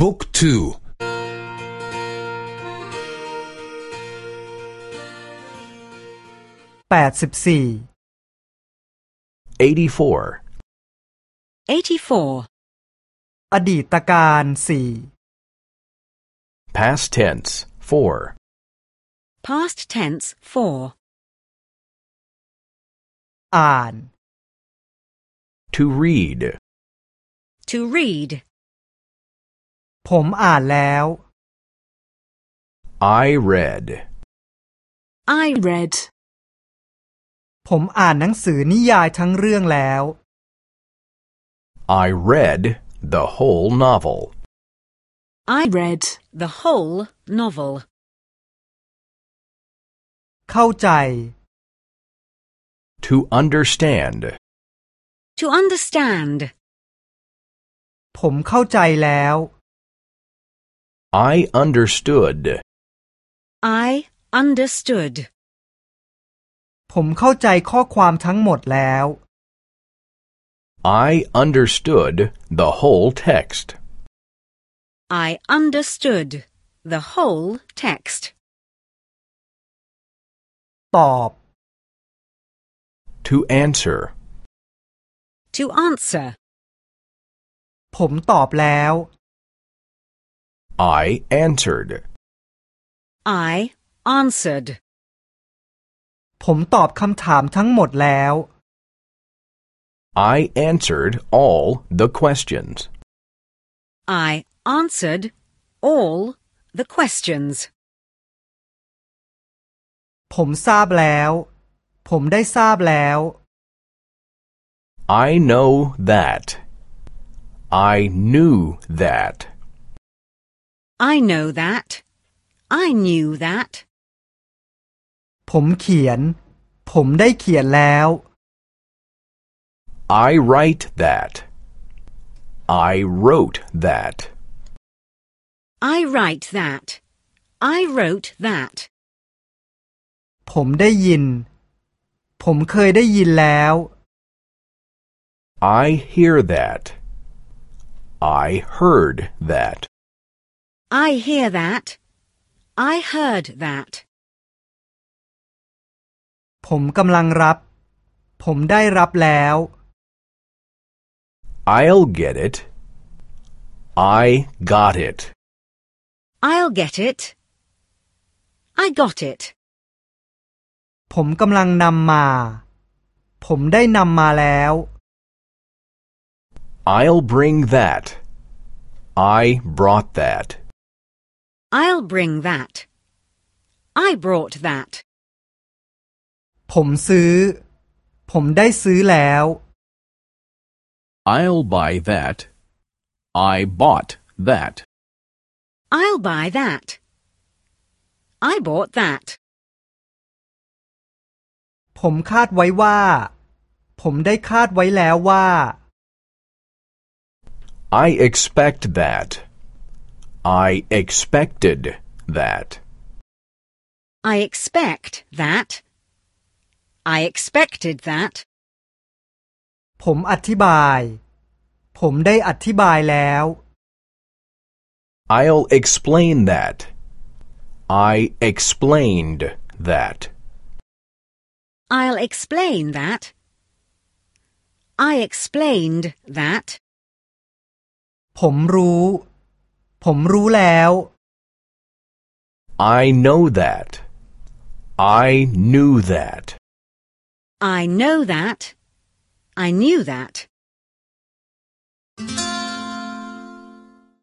บุ๊กทูแปดสิบสี่ 84. 84. อดีตการสี่ Past tense. 4. Past tense 4. อ่าน To read. To read. ผมอ่านแล้ว I read. I read. ผมอ่านหนังสือนิยายทั้งเรื่องแล้ว I read the whole novel. I read the whole novel. เข้าใจ To understand. To understand. ผมเข้าใจแล้ว I understood. I understood. ผมเข้าใจข้อความทั้งหมดแล้ว I understood the whole text. I understood the whole text. ตอบ To answer. To answer. ผมตอบแล้ว I answered. I answered. ผมตอบคำถามทั้งหมดแล้ว I answered all the questions. I answered all the questions. ผมทราบแล้ว ผมได้ทราบแล้ว I know that. I knew that. I know that. I knew that. ผมเขียน ผมได้เขียนแล้ว I write that. I wrote that. I write that. I wrote that. ผมได้ยิน ผมเคยได้ยินแล้ว I hear that. I heard that. I hear that. I heard that. ผมกำลังรับ ผมได้รับแล้ว I'll get it. I got it. I'll get it. I got it. ผมกำลังนำมา ผมได้นำมาแล้ว I'll bring that. I brought that. I'll bring that. I brought that. ผมซื้อ ผมได้ซื้อแล้ว I'll buy that. I bought that. I'll buy that. I bought that. ผมคาดไว้ว่า ผมได้คาดไว้แล้วว่า I expect that. I expected that. I expect that. I expected that. ผมอธิบาย ผมได้อธิบายแล้ว I'll explain that. I explained that. I'll explain that. I explained that. ผมรู้ ผมรู้แล้ว I know that. I knew that. I know that. I knew that.